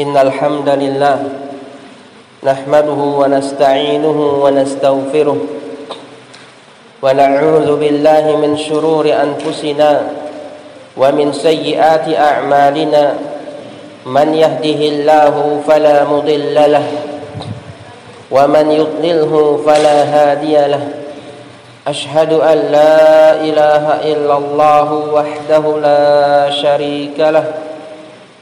إن الحمد لله نحمده ونستعينه ونستغفره ونعوذ بالله من شرور أنفسنا ومن سيئات أعمالنا من يهده الله فلا مضل له ومن يضلله فلا هادي له أشهد أن لا إله إلا الله وحده لا شريك له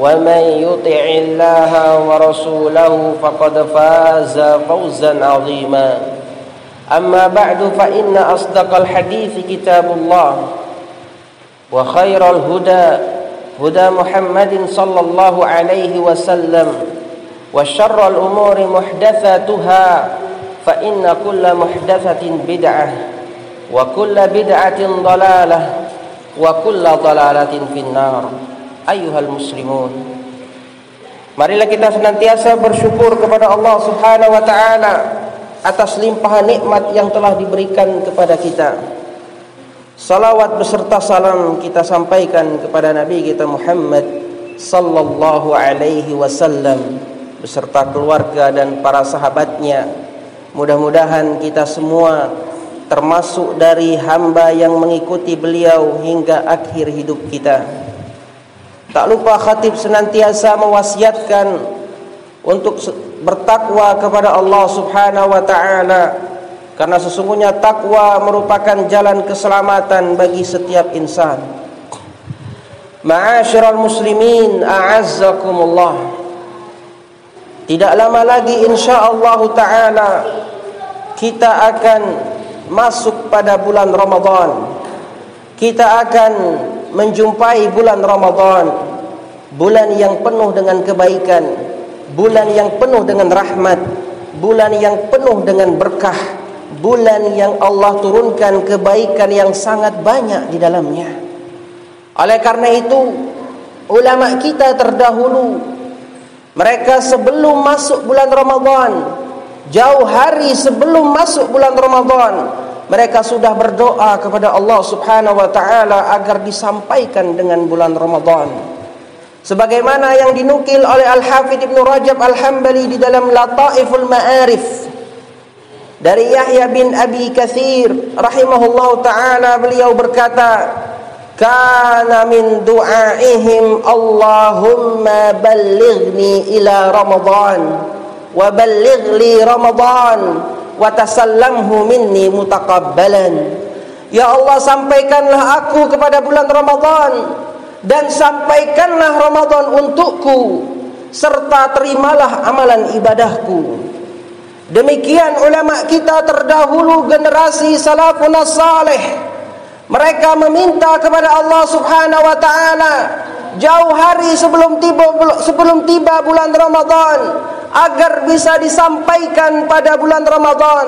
ومن يطع الله ورسوله فقد فاز فوزا عظيما. أما بعد فإن أصدق الحديث كتاب الله وخير الهدى هدى محمد صلى الله عليه وسلم وشر الأمور محدثاتها فإن كل محدثة بدعة وكل بدعة ضلالة وكل ضلالة في النار. Ayyuhal muslimun Marilah kita senantiasa bersyukur kepada Allah Subhanahu wa taala atas limpahan nikmat yang telah diberikan kepada kita. Salawat beserta salam kita sampaikan kepada Nabi kita Muhammad sallallahu alaihi wasallam beserta keluarga dan para sahabatnya. Mudah-mudahan kita semua termasuk dari hamba yang mengikuti beliau hingga akhir hidup kita. Tak lupa khatib senantiasa mewasiatkan untuk bertakwa kepada Allah Subhanahu wa taala karena sesungguhnya takwa merupakan jalan keselamatan bagi setiap insan. Ma'asyiral muslimin a'azzakumullah. Tidak lama lagi insyaallah taala kita akan masuk pada bulan Ramadan. Kita akan menjumpai bulan Ramadan. Bulan yang penuh dengan kebaikan. Bulan yang penuh dengan rahmat. Bulan yang penuh dengan berkah. Bulan yang Allah turunkan kebaikan yang sangat banyak di dalamnya. Oleh karena itu ulama kita terdahulu mereka sebelum masuk bulan Ramadan jauh hari sebelum masuk bulan Ramadan mereka sudah berdoa kepada Allah Subhanahu wa taala agar disampaikan dengan bulan Ramadan. Sebagaimana yang dinukil oleh Al-Hafidz Ibnu Rajab Al-Hambali di dalam Lataiful Ma'arif dari Yahya bin Abi Katsir rahimahullahu taala beliau berkata kana min du'aihim Allahumma ballighni ila Ramadan wa balligh li Ramadan wa tasallamhu minni mutaqabbalan. Ya Allah sampaikanlah aku kepada bulan Ramadan dan sampaikanlah Ramadan untukku serta terimalah amalan ibadahku. Demikian ulama kita terdahulu generasi salafun salih. Mereka meminta kepada Allah Subhanahu wa taala jauh hari sebelum tiba sebelum tiba bulan Ramadan agar bisa disampaikan pada bulan Ramadan.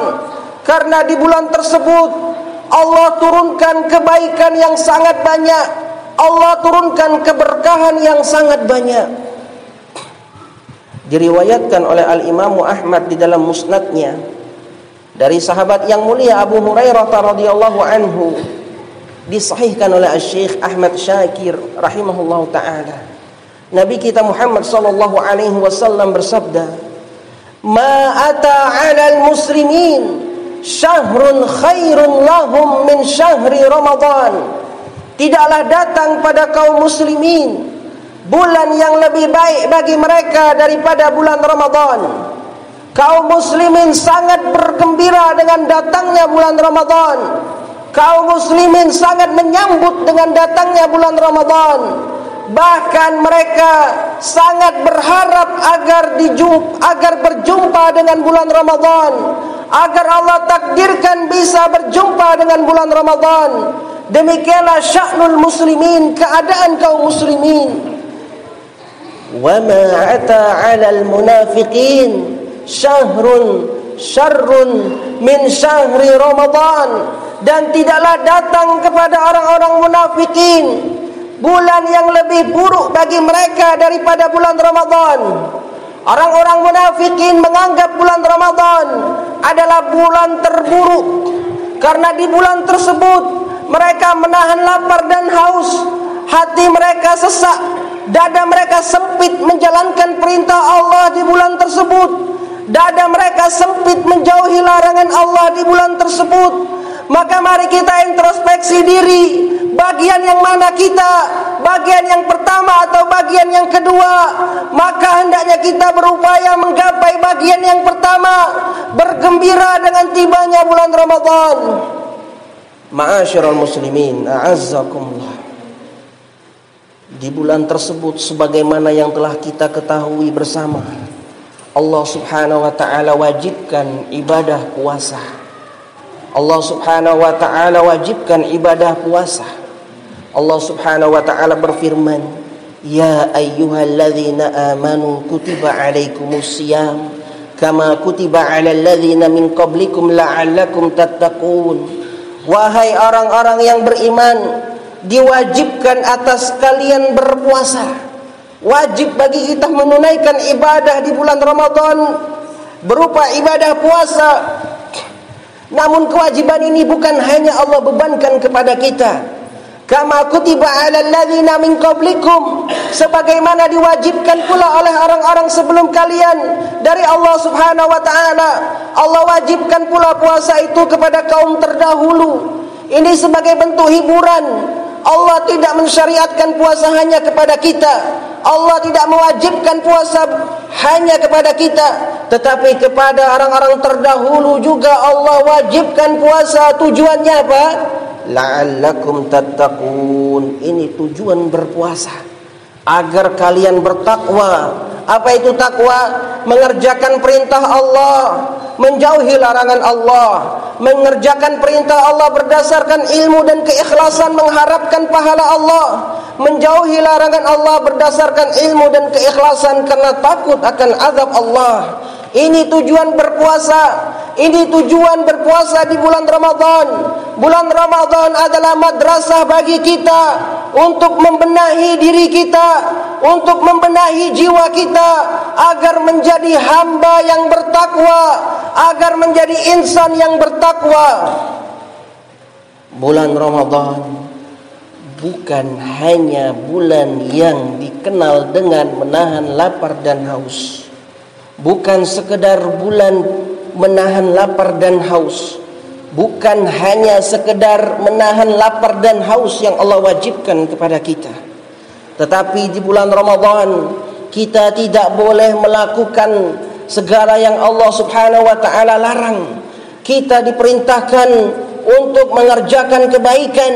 Karena di bulan tersebut Allah turunkan kebaikan yang sangat banyak. Allah turunkan keberkahan yang sangat banyak. Diriwayatkan oleh Al-Imam Ahmad di dalam musnadnya dari sahabat yang mulia Abu Hurairah radhiyallahu anhu disahihkan oleh Syekh Ahmad Syakir rahimahullahu taala. Nabi kita Muhammad sallallahu alaihi wasallam bersabda, "Ma 'alal muslimin syahrun khairun lahum min syahri Ramadan." Tidaklah datang pada kaum muslimin bulan yang lebih baik bagi mereka daripada bulan Ramadan. Kaum muslimin sangat bergembira dengan datangnya bulan Ramadan kaum muslimin sangat menyambut dengan datangnya bulan Ramadan bahkan mereka sangat berharap agar dijumpa, agar berjumpa dengan bulan Ramadan. Agar Allah takdirkan bisa berjumpa dengan bulan Ramadan. Demikianlah sya'nul muslimin keadaan kaum muslimin. Ma ata 'alal munafiqin syahrun syarrun min syahri Ramadan. Dan tidaklah datang kepada orang-orang munafikin bulan yang lebih buruk bagi mereka daripada bulan Ramadan. Orang-orang munafikin menganggap bulan Ramadan adalah bulan terburuk. Karena di bulan tersebut mereka menahan lapar dan haus, hati mereka sesak, dada mereka sempit menjalankan perintah Allah di bulan tersebut. Dada mereka sempit menjauhi larangan Allah di bulan tersebut. Maka mari kita introspeksi diri Bagian yang mana kita Bagian yang pertama atau bagian yang kedua Maka hendaknya kita berupaya menggapai bagian yang pertama Bergembira dengan tibanya bulan Ramadan Ma'asyiral muslimin A'azzakumullah Di bulan tersebut sebagaimana yang telah kita ketahui bersama Allah Subhanahu wa taala wajibkan ibadah puasa. Allah Subhanahu wa taala wajibkan ibadah puasa. Allah Subhanahu wa taala berfirman, "Ya ayyuhalladzina amanu kutiba alaikumus syiyam kama kutiba alal ladzina min qablikum la'allakum tattaqun." Wahai orang-orang yang beriman, diwajibkan atas kalian berpuasa. Wajib bagi kita menunaikan ibadah di bulan Ramadan berupa ibadah puasa. Namun kewajiban ini bukan hanya Allah bebankan kepada kita kama kutiba alal ladzina min qablikum. Sebagaimana diwajibkan pula oleh orang-orang sebelum kalian dari Allah Subhanahu wa taala. Allah wajibkan pula puasa itu kepada kaum terdahulu. Ini sebagai bentuk hiburan. Allah tidak mensyariatkan puasa hanya kepada kita. Allah tidak mewajibkan puasa hanya kepada kita. Tetapi kepada orang-orang terdahulu juga Allah wajibkan puasa. Tujuannya apa la'allakum tattaqun. Ini tujuan berpuasa. Agar kalian bertakwa. Apa itu takwa? Mengerjakan perintah Allah. Menjauhi larangan Allah. Mengerjakan perintah Allah berdasarkan ilmu dan keikhlasan mengharapkan pahala Allah. Menjauhi larangan Allah berdasarkan ilmu dan keikhlasan karena takut akan azab Allah. Ini tujuan berpuasa ini tujuan berpuasa di bulan Ramadan. Bulan Ramadan adalah madrasah bagi kita untuk membenahi diri kita untuk membenahi jiwa kita agar menjadi hamba yang bertakwa agar menjadi insan yang bertakwa. Bulan Ramadan bukan hanya bulan yang dikenal dengan menahan lapar dan haus. Bukan sekedar bulan menahan lapar dan haus. Bukan hanya sekedar menahan lapar dan haus yang Allah wajibkan kepada kita. Tetapi di bulan Ramadan kita tidak boleh melakukan segala yang Allah Subhanahu wa taala larang. Kita diperintahkan untuk mengerjakan kebaikan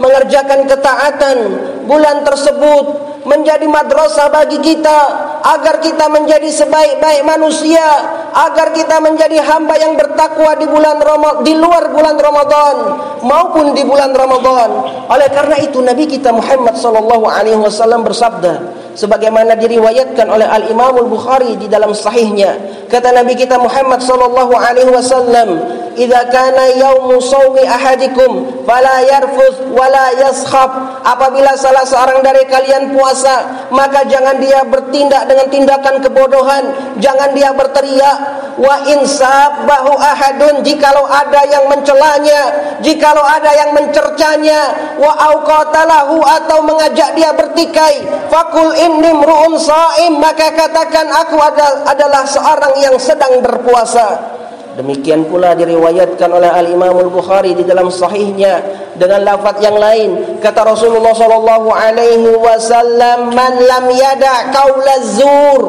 mengerjakan ketaatan bulan tersebut menjadi madrasah bagi kita agar kita menjadi sebaik-baik manusia agar kita menjadi hamba yang bertakwa di bulan Ramadan di luar bulan Ramadan maupun di bulan Ramadan. Oleh karena itu Nabi kita Muhammad sallallahu alaihi wasallam bersabda sebagaimana diriwayatkan oleh Al Imam Al Bukhari di dalam sahihnya kata Nabi kita Muhammad sallallahu alaihi wasallam idza kana yaumu sawmi ahadikum fala yarfuth wala yaskhab apabila salah seorang dari kalian puasa maka jangan dia bertindak dengan tindakan kebodohan jangan dia berteriak. Wa insab bahu ahadun jikalau ada yang mencelanya jikalau ada yang mencercanya. Wa auqatalahu atau mengajak dia bertikai. Fakul inni mru'un saim maka katakan aku adalah seorang yang sedang berpuasa Demikian pula diriwayatkan oleh Al Imam Al Bukhari di dalam sahihnya dengan lafaz yang lain. Kata Rasulullah sallallahu alaihi wasallam man lam yada qaula zur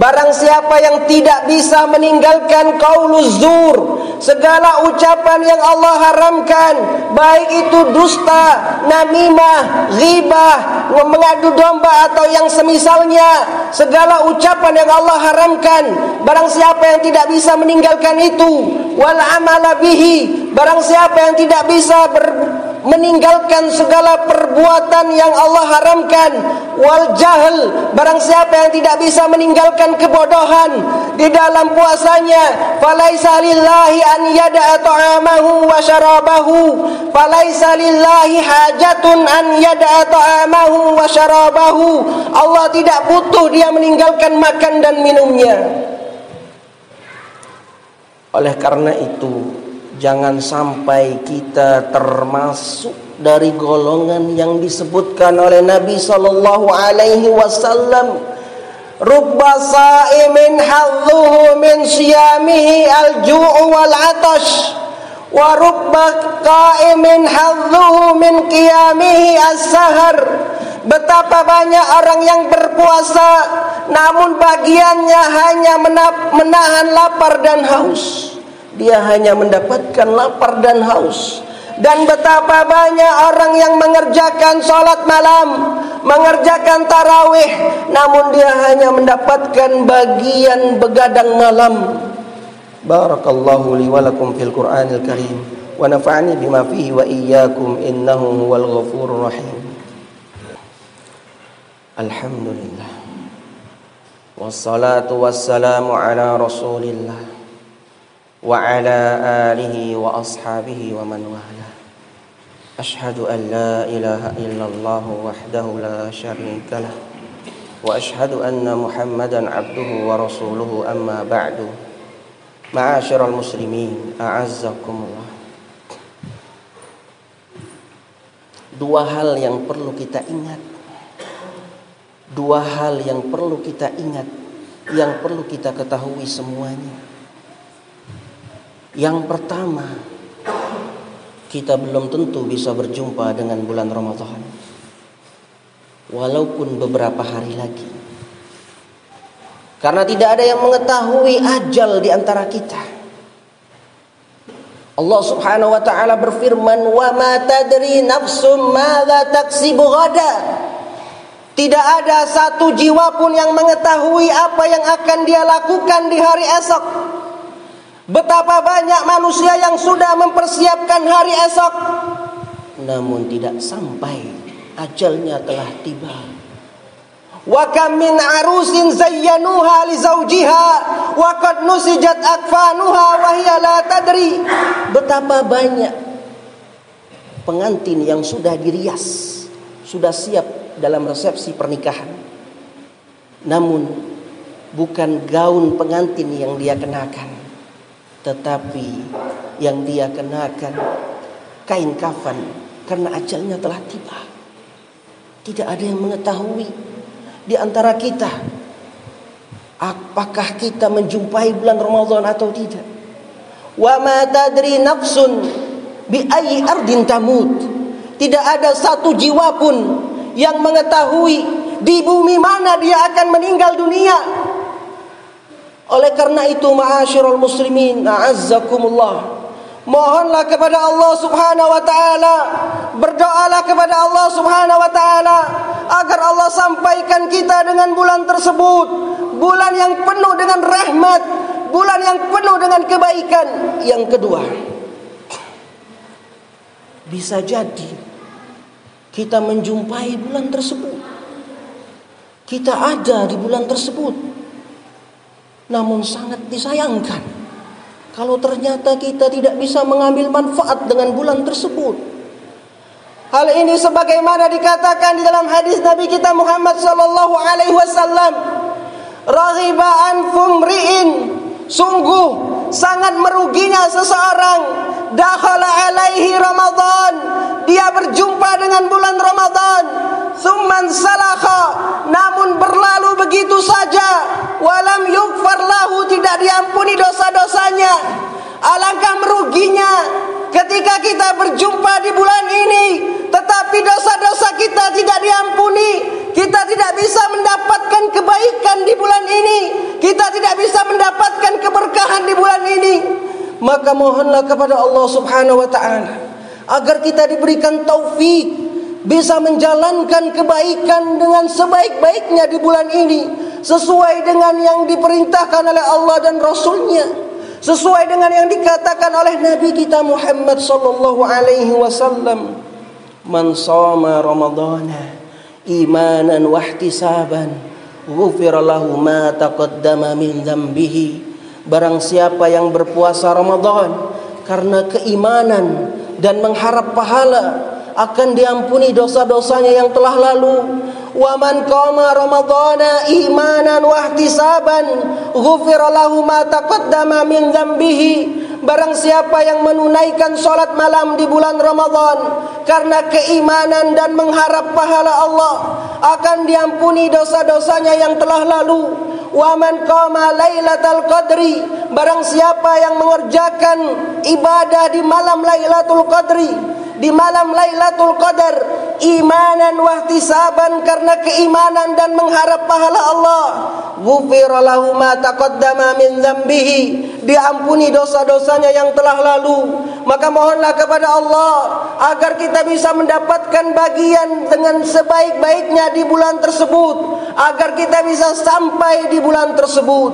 Barang siapa yang tidak bisa meninggalkan qauluz zur, segala ucapan yang Allah haramkan, baik itu dusta, namimah, ghibah, mengadu domba atau yang semisalnya, segala ucapan yang Allah haramkan, barang siapa yang tidak bisa meninggalkan itu, wal amala bihi, barang siapa yang tidak bisa ber meninggalkan segala perbuatan yang Allah haramkan. Wal jahl barang siapa yang tidak bisa meninggalkan kebodohan di dalam puasanya falaisa lillahi an yada'a ta'amahu wa syarabahu falaisa lillahi hajatun an yada'a ta'amahu wa syarabahu. Allah tidak butuh dia meninggalkan makan dan minumnya. Oleh karena itu Jangan sampai kita termasuk dari golongan yang disebutkan oleh Nabi sallallahu alaihi wasallam. Rubba sa'imin hadhuhu min siyamihi al-ju'u wal 'atash wa rubba qa'imin hadhuhu min qiyamihi as-sahar betapa banyak orang yang berpuasa namun bagiannya hanya menahan lapar dan haus dia hanya mendapatkan lapar dan haus. Dan betapa banyak orang yang mengerjakan salat malam mengerjakan tarawih namun dia hanya mendapatkan bagian begadang malam. Barakallahu li wa lakum fil qur'anil karim wa nafa'ani bima fihi wa iyyakum innahu huwal ghafurur rahim. Alhamdulillah. Wassalatu wassalamu ala rasulillah وعلى آله وأصحابه ومن والاه أشهد أن لا إله إلا الله وحده لا شريك له وأشهد أن محمدا عبده ورسوله أما بعد معاشر المسلمين أعزكم الله Dua hal yang perlu kita ingat Dua hal yang perlu kita ingat Yang perlu kita ketahui semuanya yang pertama, kita belum tentu bisa berjumpa dengan bulan Ramadan. Walaupun beberapa hari lagi. Karena tidak ada yang mengetahui ajal di antara kita. Allah Subhanahu wa taala berfirman, "Wa ma tadri nafsum madza taksibu ghada." Tidak ada satu jiwa pun yang mengetahui apa yang akan dia lakukan di hari esok. Betapa banyak manusia yang sudah mempersiapkan hari esok namun tidak sampai ajalnya telah tiba. Wa kam min arusin zayyanuha li zawjiha wa qad nusijat akfanuha wa hiya la tadri. Betapa banyak pengantin yang sudah dirias, sudah siap dalam resepsi pernikahan. Namun bukan gaun pengantin yang dia kenakan tetapi yang dia kenakan kain kafan karena ajalnya telah tiba. Tidak ada yang mengetahui di antara kita apakah kita menjumpai bulan Ramadan atau tidak. Wa ma tadri nafsun bi ayyi ardin tamut. Tidak ada satu jiwa pun yang mengetahui di bumi mana dia akan meninggal dunia. Oleh karena itu ma'asyiral muslimin a'azzakumullah Mohonlah kepada Allah Subhanahu wa taala, berdoalah kepada Allah Subhanahu wa taala agar Allah sampaikan kita dengan bulan tersebut, bulan yang penuh dengan rahmat, bulan yang penuh dengan kebaikan. Yang kedua, bisa jadi kita menjumpai bulan tersebut. Kita ada di bulan tersebut. Namun sangat disayangkan kalau ternyata kita tidak bisa mengambil manfaat dengan bulan tersebut. Hal ini sebagaimana dikatakan di dalam hadis Nabi kita Muhammad sallallahu alaihi wasallam, "Raghiba ri'in" Sungguh sangat meruginya seseorang dakhala alaihi Ramadan. Dia berjumpa dengan bulan Ramadan. Summan salakha. Namun berlalu begitu saja. Walam yughfar lahu. Tidak diampuni dosa-dosanya. Alangkah meruginya ketika kita berjumpa di bulan ini. Tetapi dosa-dosa kita tidak diampuni. Kita tidak bisa mendapatkan kebaikan di bulan ini. Kita tidak bisa mendapatkan keberkahan di bulan ini. Maka mohonlah kepada Allah Subhanahu wa taala agar kita diberikan taufik bisa menjalankan kebaikan dengan sebaik-baiknya di bulan ini sesuai dengan yang diperintahkan oleh Allah dan Rasulnya sesuai dengan yang dikatakan oleh Nabi kita Muhammad sallallahu alaihi wasallam. Man shoma ramadhana imanan wa ihtisaban ghufira lahu ma taqaddama min dhanbihi barang siapa yang berpuasa Ramadan karena keimanan dan mengharap pahala akan diampuni dosa-dosanya yang telah lalu. Wa man qama ramadhana imanan wa ihtisaban ghufira lahu ma taqaddama min dhanbihi. Barang siapa yang menunaikan salat malam di bulan Ramadan karena keimanan dan mengharap pahala Allah akan diampuni dosa-dosanya yang telah lalu wa qama qadri. Barang siapa yang mengerjakan ibadah di malam lailatul qadri di malam Lailatul Qadar imanan wahtisaban karena keimanan dan mengharap pahala Allah. Ghufira lahu ma taqaddama min dzambihi diampuni dosa-dosanya yang telah lalu. Maka mohonlah kepada Allah agar kita bisa mendapatkan bagian dengan sebaik-baiknya di bulan tersebut. Agar kita bisa sampai di bulan tersebut.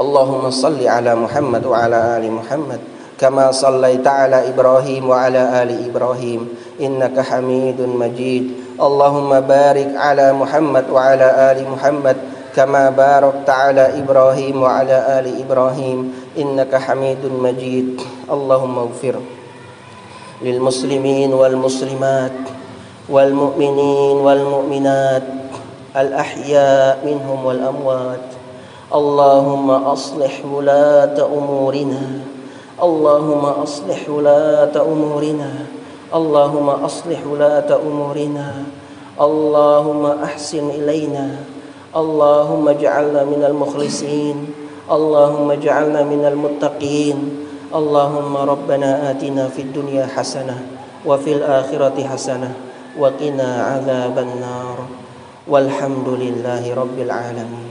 Allahumma salli ala Muhammad wa ala ali Muhammad. Kama sallaita ala Ibrahim wa ala ali Ibrahim. إنك حميد مجيد. اللهم بارك على محمد وعلى آل محمد كما باركت على إبراهيم وعلى آل إبراهيم. إنك حميد مجيد. اللهم اغفر للمسلمين والمسلمات والمؤمنين والمؤمنات الأحياء منهم والأموات. اللهم أصلح ولاة أمورنا. اللهم أصلح ولاة أمورنا. اللهم أصلح ولاة أمورنا. اللهم أحسن إلينا. اللهم اجعلنا من المخلصين. اللهم اجعلنا من المتقين. اللهم ربنا آتنا في الدنيا حسنة وفي الآخرة حسنة وقنا عذاب النار. والحمد لله رب العالمين.